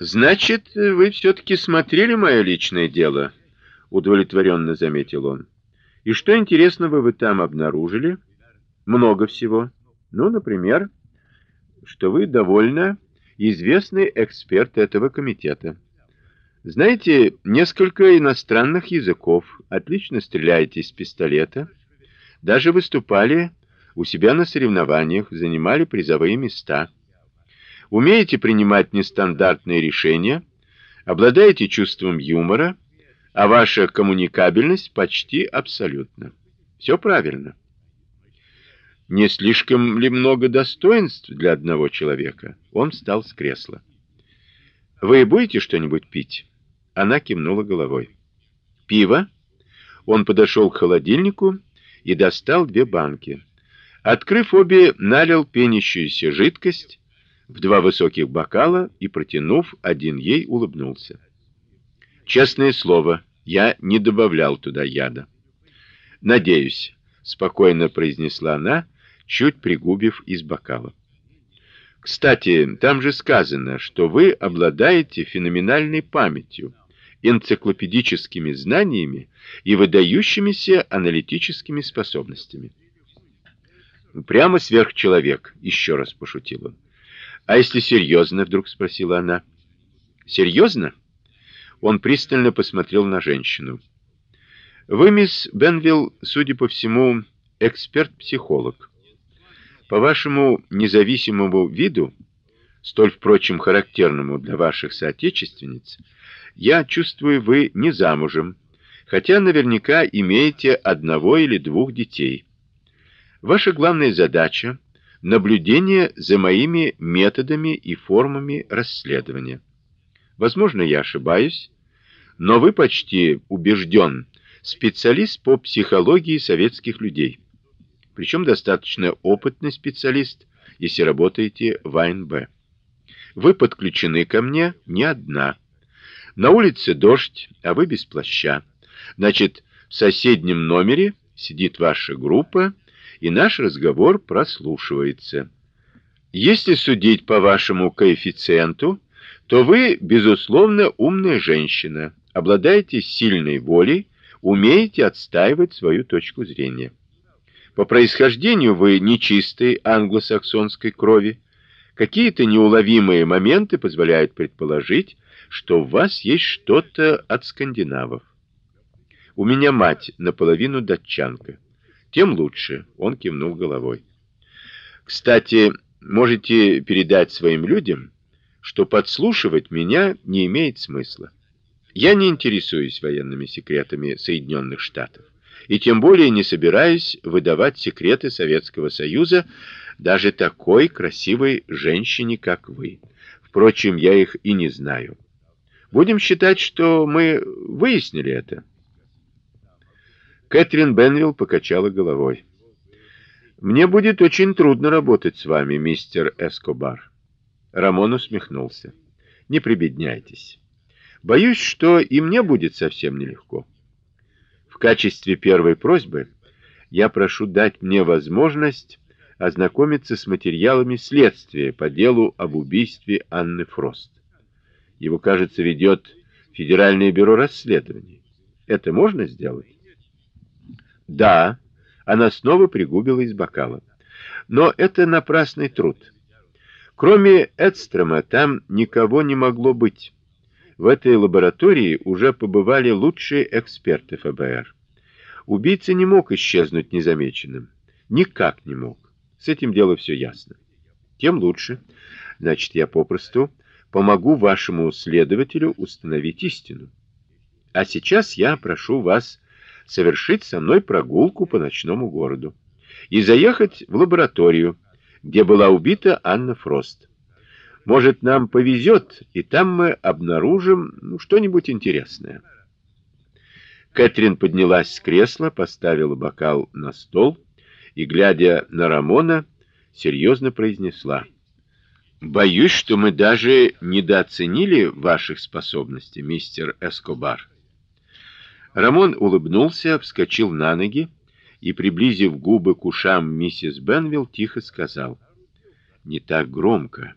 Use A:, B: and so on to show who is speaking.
A: Значит, вы все таки смотрели мое личное дело, удовлетворенно заметил он. И что интересного вы там обнаружили? Много всего. Ну, например, что вы довольно известный эксперт этого комитета. Знаете несколько иностранных языков, отлично стреляете из пистолета, даже выступали у себя на соревнованиях, занимали призовые места. Умеете принимать нестандартные решения, обладаете чувством юмора, а ваша коммуникабельность почти абсолютна. Все правильно. Не слишком ли много достоинств для одного человека? Он встал с кресла. Вы будете что-нибудь пить? Она кивнула головой. Пиво? Он подошел к холодильнику и достал две банки. Открыв обе, налил пенящуюся жидкость в два высоких бокала и протянув один ей, улыбнулся. Честное слово, я не добавлял туда яда. Надеюсь, спокойно произнесла она чуть пригубив из бокала. Кстати, там же сказано, что вы обладаете феноменальной памятью, энциклопедическими знаниями и выдающимися аналитическими способностями. Прямо сверхчеловек, еще раз пошутил он. А если серьезно, вдруг спросила она. Серьезно? Он пристально посмотрел на женщину. Вы, мисс Бенвилл, судя по всему, эксперт-психолог. По вашему независимому виду, столь впрочем характерному для ваших соотечественниц, я чувствую, вы не замужем, хотя наверняка имеете одного или двух детей. Ваша главная задача наблюдение за моими методами и формами расследования. Возможно, я ошибаюсь, но вы почти убежден специалист по психологии советских людей причем достаточно опытный специалист, если работаете в АНБ. Вы подключены ко мне не одна. На улице дождь, а вы без плаща. Значит, в соседнем номере сидит ваша группа, и наш разговор прослушивается. Если судить по вашему коэффициенту, то вы безусловно умная женщина, обладаете сильной волей, умеете отстаивать свою точку зрения. По происхождению вы нечистой англосаксонской крови. Какие-то неуловимые моменты позволяют предположить, что в вас есть что-то от скандинавов. У меня мать наполовину датчанка. Тем лучше, он кивнул головой. Кстати, можете передать своим людям, что подслушивать меня не имеет смысла. Я не интересуюсь военными секретами Соединенных Штатов и тем более не собираюсь выдавать секреты Советского Союза даже такой красивой женщине, как вы. Впрочем, я их и не знаю. Будем считать, что мы выяснили это. Кэтрин Бенвилл покачала головой. Мне будет очень трудно работать с вами, мистер Эскобар. Рамон усмехнулся. Не прибедняйтесь. Боюсь, что и мне будет совсем нелегко. В качестве первой просьбы я прошу дать мне возможность ознакомиться с материалами следствия по делу об убийстве Анны Фрост. Его, кажется, ведет Федеральное бюро расследований. Это можно сделать? Да, она снова пригубила из бокала. Но это напрасный труд. Кроме Эдстрема там никого не могло быть. В этой лаборатории уже побывали лучшие эксперты ФБР. Убийца не мог исчезнуть незамеченным. Никак не мог. С этим дело все ясно. Тем лучше. Значит, я попросту помогу вашему следователю установить истину. А сейчас я прошу вас совершить со мной прогулку по ночному городу и заехать в лабораторию, где была убита Анна Фрост. Может, нам повезет, и там мы обнаружим ну, что-нибудь интересное. Кэтрин поднялась с кресла, поставила бокал на стол и, глядя на Рамона, серьезно произнесла: "Боюсь, что мы даже недооценили ваших способностей, мистер Эскобар". Рамон улыбнулся, вскочил на ноги и, приблизив губы к ушам миссис Бенвилл, тихо сказал: "Не так громко.